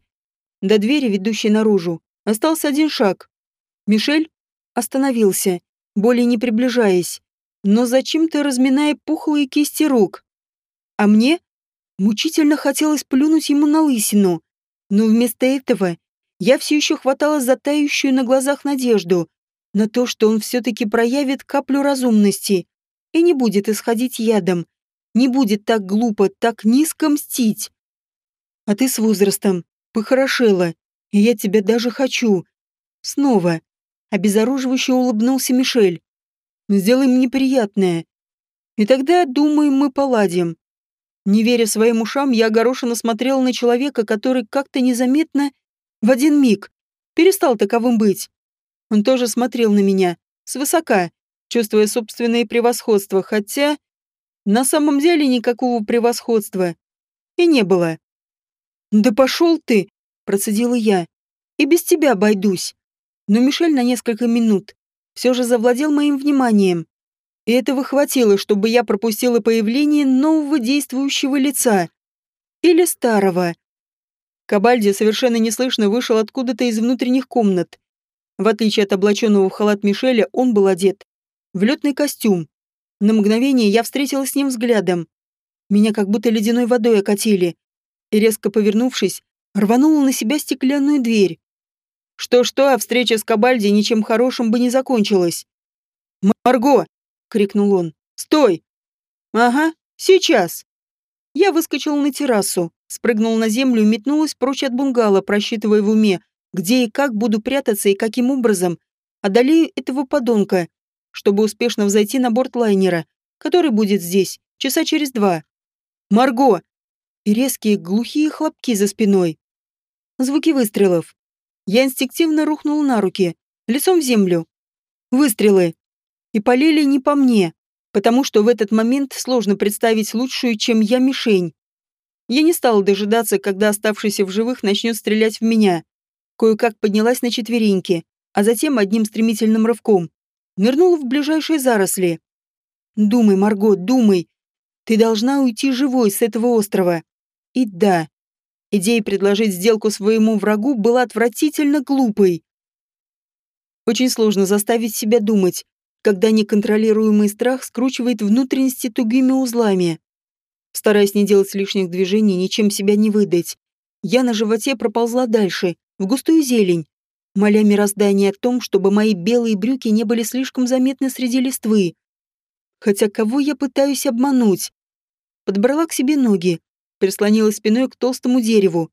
До двери, ведущей наружу, остался один шаг. Мишель остановился, более не приближаясь но зачем-то разминая пухлые кисти рук. А мне мучительно хотелось плюнуть ему на лысину, но вместо этого я все еще хватала за тающую на глазах надежду на то, что он все-таки проявит каплю разумности и не будет исходить ядом, не будет так глупо, так низко мстить. А ты с возрастом похорошела, и я тебя даже хочу. Снова. Обезоруживающе улыбнулся Мишель. Сделай мне приятное. И тогда, думаю, мы поладим. Не веря своим ушам, я огорошенно смотрел на человека, который как-то незаметно, в один миг, перестал таковым быть. Он тоже смотрел на меня, свысока, чувствуя собственное превосходство, хотя на самом деле никакого превосходства и не было. «Да пошел ты!» – процедила я. «И без тебя обойдусь». Но Мишель на несколько минут все же завладел моим вниманием. И этого хватило, чтобы я пропустила появление нового действующего лица. Или старого. Кабальди совершенно неслышно вышел откуда-то из внутренних комнат. В отличие от облаченного в халат Мишеля, он был одет в летный костюм. На мгновение я встретилась с ним взглядом. Меня как будто ледяной водой окатили. И резко повернувшись, рванула на себя стеклянную дверь. Что-что, а встреча с Кабальди ничем хорошим бы не закончилась. «Марго!» — крикнул он. «Стой!» «Ага, сейчас!» Я выскочил на террасу, спрыгнул на землю и метнулась прочь от бунгало, просчитывая в уме, где и как буду прятаться и каким образом одолею этого подонка, чтобы успешно взойти на борт лайнера, который будет здесь часа через два. Марго! И резкие глухие хлопки за спиной. Звуки выстрелов. Я инстинктивно рухнул на руки, лицом в землю. Выстрелы. И полили не по мне, потому что в этот момент сложно представить лучшую, чем я, мишень. Я не стала дожидаться, когда оставшийся в живых начнет стрелять в меня. Кое-как поднялась на четвереньки, а затем одним стремительным рывком нырнула в ближайшие заросли. «Думай, Марго, думай. Ты должна уйти живой с этого острова. И да, идея предложить сделку своему врагу была отвратительно глупой. Очень сложно заставить себя думать, когда неконтролируемый страх скручивает внутренности тугими узлами. Стараясь не делать лишних движений, ничем себя не выдать, я на животе проползла дальше, в густую зелень, моля мироздание о том, чтобы мои белые брюки не были слишком заметны среди листвы. Хотя кого я пытаюсь обмануть? Подбрала к себе ноги, прислонилась спиной к толстому дереву.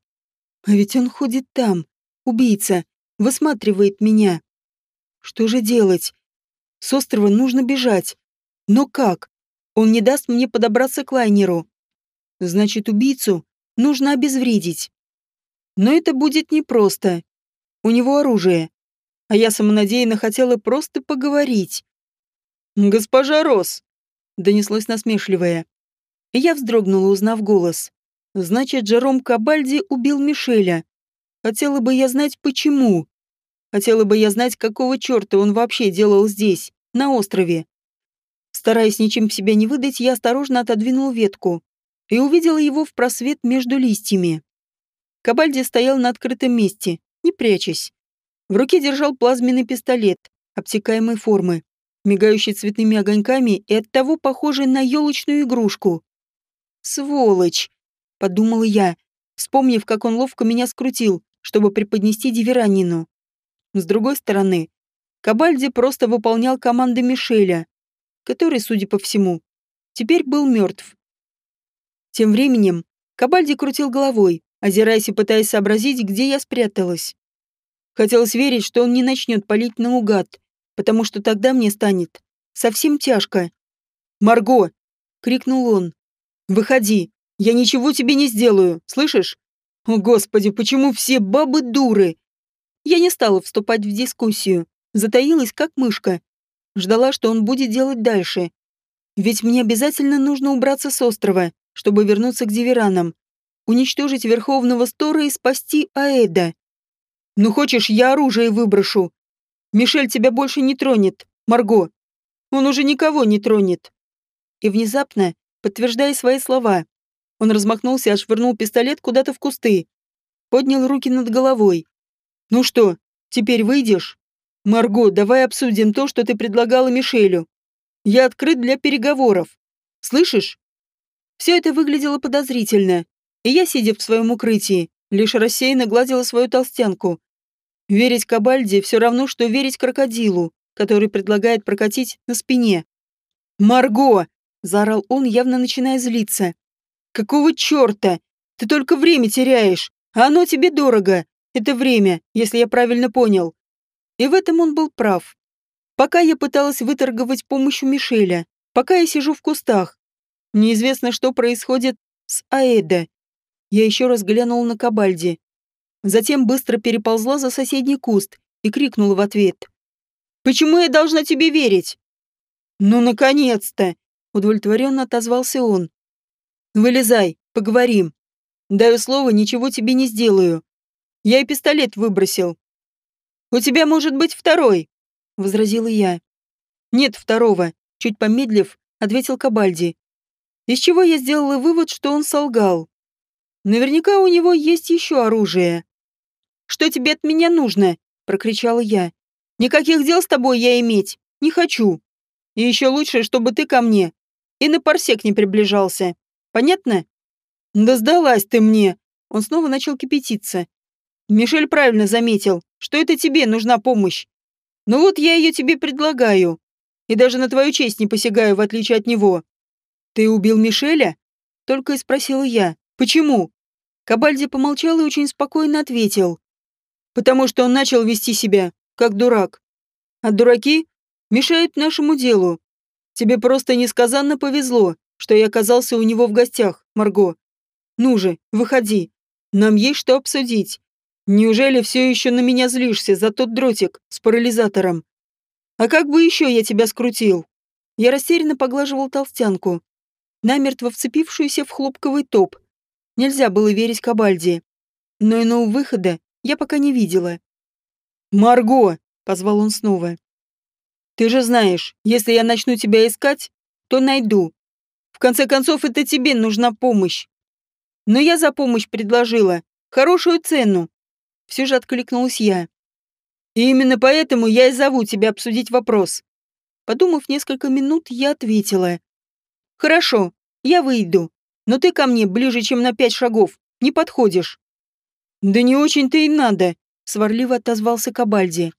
А ведь он ходит там, убийца, высматривает меня. Что же делать? С острова нужно бежать. Но как? Он не даст мне подобраться к лайнеру. Значит, убийцу нужно обезвредить. Но это будет непросто. У него оружие. А я самонадеянно хотела просто поговорить. «Госпожа Рос!» — донеслось насмешливое. Я вздрогнула, узнав голос. Значит, Джером Кабальди убил Мишеля. Хотела бы я знать, почему. Хотела бы я знать, какого черта он вообще делал здесь, на острове. Стараясь ничем себя не выдать, я осторожно отодвинул ветку и увидела его в просвет между листьями. Кабальди стоял на открытом месте, не прячась. В руке держал плазменный пистолет, обтекаемой формы, мигающий цветными огоньками и оттого похожий на елочную игрушку. «Сволочь!» — подумала я, вспомнив, как он ловко меня скрутил, чтобы преподнести Диверанину. С другой стороны, Кабальди просто выполнял команды Мишеля, который, судя по всему, теперь был мертв. Тем временем Кабальди крутил головой, озираясь и пытаясь сообразить, где я спряталась. Хотелось верить, что он не начнет палить наугад, потому что тогда мне станет совсем тяжко. «Марго!» — крикнул он. Выходи, я ничего тебе не сделаю, слышишь? О, Господи, почему все бабы дуры? Я не стала вступать в дискуссию, затаилась как мышка. Ждала, что он будет делать дальше. Ведь мне обязательно нужно убраться с острова, чтобы вернуться к диверанам, уничтожить Верховного Стора и спасти Аэда. Ну хочешь, я оружие выброшу? Мишель тебя больше не тронет, Марго. Он уже никого не тронет. И внезапно подтверждая свои слова. Он размахнулся и отшвырнул пистолет куда-то в кусты. Поднял руки над головой. «Ну что, теперь выйдешь? Марго, давай обсудим то, что ты предлагала Мишелю. Я открыт для переговоров. Слышишь?» Все это выглядело подозрительно, и я, сидя в своем укрытии, лишь рассеянно гладила свою толстянку. Верить Кабальде все равно, что верить крокодилу, который предлагает прокатить на спине. «Марго!» Заорал он, явно начиная злиться. «Какого черта? Ты только время теряешь, а оно тебе дорого. Это время, если я правильно понял». И в этом он был прав. Пока я пыталась выторговать помощь у Мишеля, пока я сижу в кустах, неизвестно, что происходит с Аэда. Я еще раз глянула на Кабальди. Затем быстро переползла за соседний куст и крикнула в ответ. «Почему я должна тебе верить?» «Ну, наконец-то!» Удовлетворенно отозвался он. «Вылезай, поговорим. Даю слово, ничего тебе не сделаю. Я и пистолет выбросил». «У тебя может быть второй», — возразила я. «Нет второго», — чуть помедлив, ответил Кабальди. Из чего я сделала вывод, что он солгал. Наверняка у него есть еще оружие. «Что тебе от меня нужно?» — прокричала я. «Никаких дел с тобой я иметь не хочу. И еще лучше, чтобы ты ко мне и на парсек не приближался. Понятно? Да сдалась ты мне. Он снова начал кипятиться. Мишель правильно заметил, что это тебе нужна помощь. Ну вот я ее тебе предлагаю. И даже на твою честь не посягаю, в отличие от него. Ты убил Мишеля? Только и спросила я. Почему? Кабальди помолчал и очень спокойно ответил. потому что он начал вести себя, как дурак. А дураки мешают нашему делу. Тебе просто несказанно повезло, что я оказался у него в гостях, Марго. Ну же, выходи. Нам есть что обсудить. Неужели все еще на меня злишься за тот дротик с парализатором? А как бы еще я тебя скрутил? Я растерянно поглаживал толстянку, намертво вцепившуюся в хлопковый топ. Нельзя было верить Кабальде. Но иного выхода я пока не видела. «Марго!» — позвал он снова. «Ты же знаешь, если я начну тебя искать, то найду. Конце концов, это тебе нужна помощь. Но я за помощь предложила. Хорошую цену. Все же откликнулась я. И именно поэтому я и зову тебя обсудить вопрос. Подумав несколько минут, я ответила. Хорошо, я выйду. Но ты ко мне ближе, чем на пять шагов. Не подходишь. Да не очень-то и надо, сварливо отозвался Кабальди.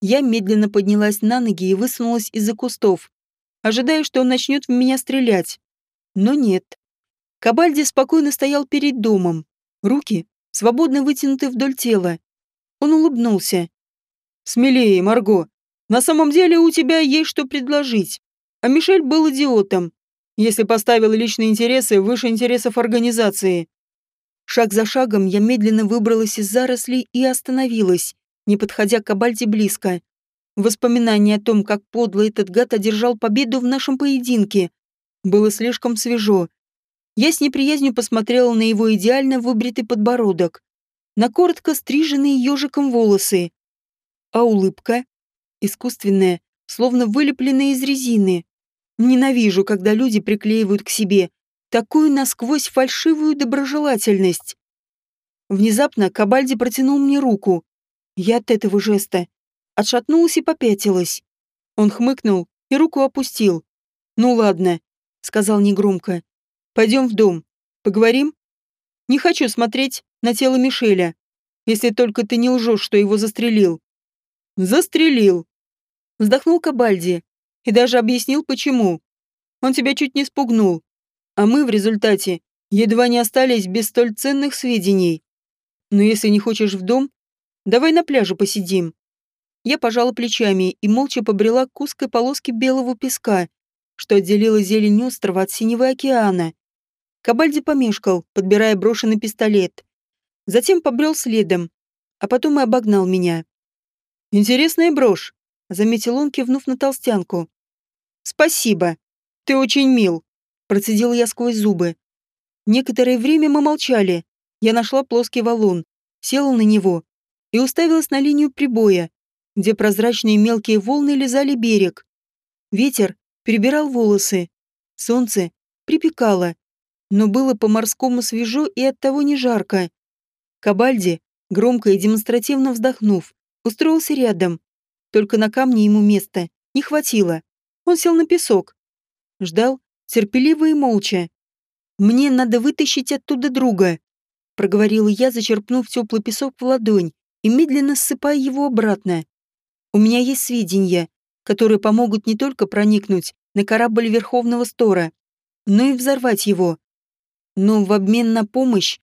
Я медленно поднялась на ноги и высунулась из-за кустов, ожидая, что он начнет в меня стрелять. Но нет. Кабальди спокойно стоял перед домом. Руки свободно вытянуты вдоль тела. Он улыбнулся. «Смелее, Марго. На самом деле у тебя есть что предложить. А Мишель был идиотом, если поставил личные интересы выше интересов организации». Шаг за шагом я медленно выбралась из зарослей и остановилась, не подходя к Кабальде близко. Воспоминание о том, как подло этот гад одержал победу в нашем поединке, было слишком свежо. Я с неприязнью посмотрела на его идеально выбритый подбородок, на коротко стриженные ежиком волосы. А улыбка? Искусственная, словно вылепленная из резины. Ненавижу, когда люди приклеивают к себе такую насквозь фальшивую доброжелательность. Внезапно Кабальди протянул мне руку. Я от этого жеста отшатнулась и попятилась. Он хмыкнул и руку опустил. «Ну ладно», — сказал негромко. Пойдем в дом. Поговорим? Не хочу смотреть на тело Мишеля, если только ты не лжешь, что его застрелил. Застрелил. Вздохнул Кабальди и даже объяснил, почему. Он тебя чуть не спугнул, а мы в результате едва не остались без столь ценных сведений. Но если не хочешь в дом, давай на пляже посидим. Я пожала плечами и молча побрела к узкой полоске белого песка, что отделила зелень острова от синего океана. Кабальди помешкал, подбирая брошенный пистолет. Затем побрел следом, а потом и обогнал меня. «Интересная брошь», — заметил он, кивнув на толстянку. «Спасибо. Ты очень мил», — процедил я сквозь зубы. Некоторое время мы молчали. Я нашла плоский валун, села на него и уставилась на линию прибоя, где прозрачные мелкие волны лизали берег. Ветер перебирал волосы. Солнце припекало но было по-морскому свежо и оттого не жарко. Кабальди, громко и демонстративно вздохнув, устроился рядом. Только на камне ему места не хватило. Он сел на песок. Ждал, терпеливо и молча. «Мне надо вытащить оттуда друга», — проговорила я, зачерпнув теплый песок в ладонь и медленно ссыпая его обратно. «У меня есть сведения, которые помогут не только проникнуть на корабль Верховного Стора, но и взорвать его. Но в обмен на помощь...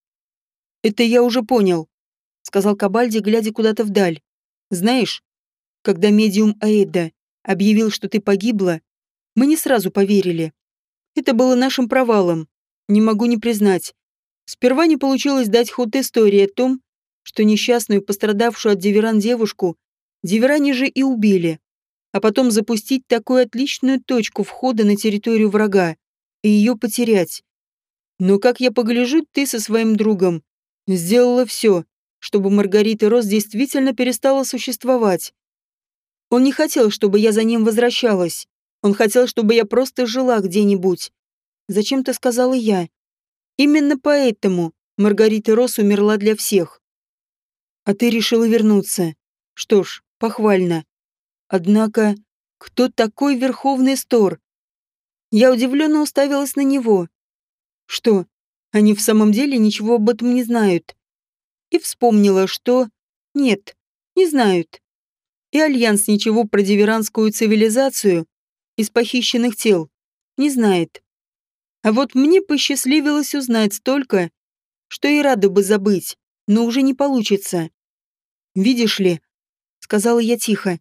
Это я уже понял, сказал Кабальди, глядя куда-то вдаль. Знаешь, когда медиум Аэда объявил, что ты погибла, мы не сразу поверили. Это было нашим провалом. Не могу не признать. Сперва не получилось дать ход истории о том, что несчастную, пострадавшую от Диверан девушку, Диверане же и убили. А потом запустить такую отличную точку входа на территорию врага и ее потерять. Но, как я погляжу, ты со своим другом сделала все, чтобы Маргарита Рос действительно перестала существовать. Он не хотел, чтобы я за ним возвращалась. Он хотел, чтобы я просто жила где-нибудь. Зачем-то сказала я. Именно поэтому Маргарита Рос умерла для всех. А ты решила вернуться. Что ж, похвально. Однако, кто такой Верховный Стор? Я удивленно уставилась на него. Что, они в самом деле ничего об этом не знают? И вспомнила, что... Нет, не знают. И Альянс ничего про диверанскую цивилизацию из похищенных тел не знает. А вот мне посчастливилось узнать столько, что и рада бы забыть, но уже не получится. «Видишь ли», — сказала я тихо,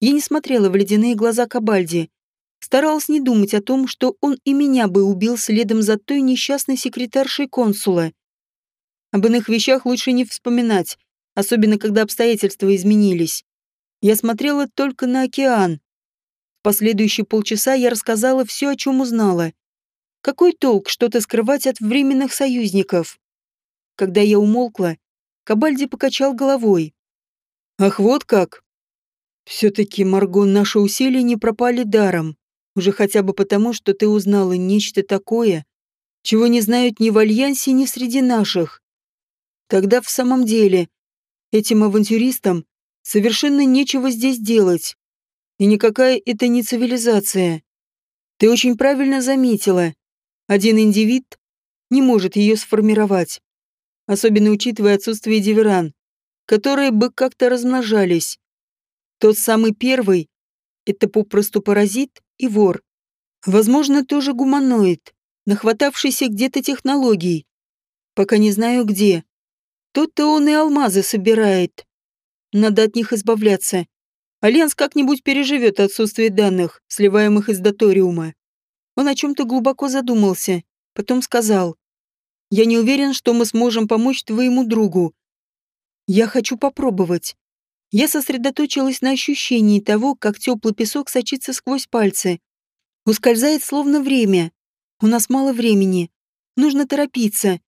я не смотрела в ледяные глаза Кабальди, старалась не думать о том, что он и меня бы убил следом за той несчастной секретаршей консула. Об иных вещах лучше не вспоминать, особенно когда обстоятельства изменились. Я смотрела только на океан. В последующие полчаса я рассказала все, о чем узнала. Какой толк что-то скрывать от временных союзников? Когда я умолкла, Кабальди покачал головой. «Ах, вот как!» «Все-таки, Маргон, наши усилия не пропали даром. Уже хотя бы потому, что ты узнала нечто такое, чего не знают ни в Альянсе, ни среди наших. Тогда в самом деле этим авантюристам совершенно нечего здесь делать. И никакая это не цивилизация. Ты очень правильно заметила. Один индивид не может ее сформировать. Особенно учитывая отсутствие диверан, которые бы как-то размножались. Тот самый первый — это попросту паразит и вор. Возможно, тоже гуманоид, нахватавшийся где-то технологий. Пока не знаю где. Тот-то он и алмазы собирает. Надо от них избавляться. Альянс как-нибудь переживет отсутствие данных, сливаемых из доториума. Он о чем-то глубоко задумался, потом сказал. «Я не уверен, что мы сможем помочь твоему другу. Я хочу попробовать. Я сосредоточилась на ощущении того, как теплый песок сочится сквозь пальцы. Ускользает словно время. У нас мало времени. Нужно торопиться,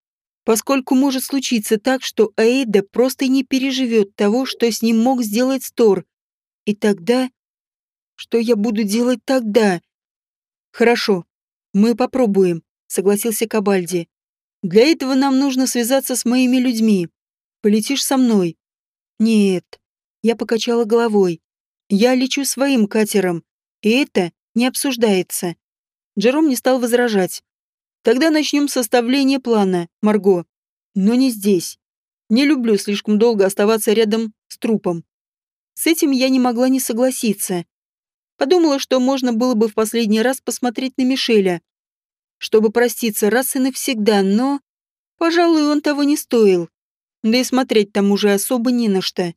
поскольку может случиться так, что Аэда просто не переживет того, что с ним мог сделать Стор. И тогда... Что я буду делать тогда? Хорошо, мы попробуем, согласился Кабальди. Для этого нам нужно связаться с моими людьми. Полетишь со мной? Нет, я покачала головой. Я лечу своим катером, и это не обсуждается. Джером не стал возражать. Тогда начнем составление плана, Марго. Но не здесь. Не люблю слишком долго оставаться рядом с трупом. С этим я не могла не согласиться. Подумала, что можно было бы в последний раз посмотреть на Мишеля, чтобы проститься раз и навсегда, но, пожалуй, он того не стоил. Да и смотреть там уже особо не на что.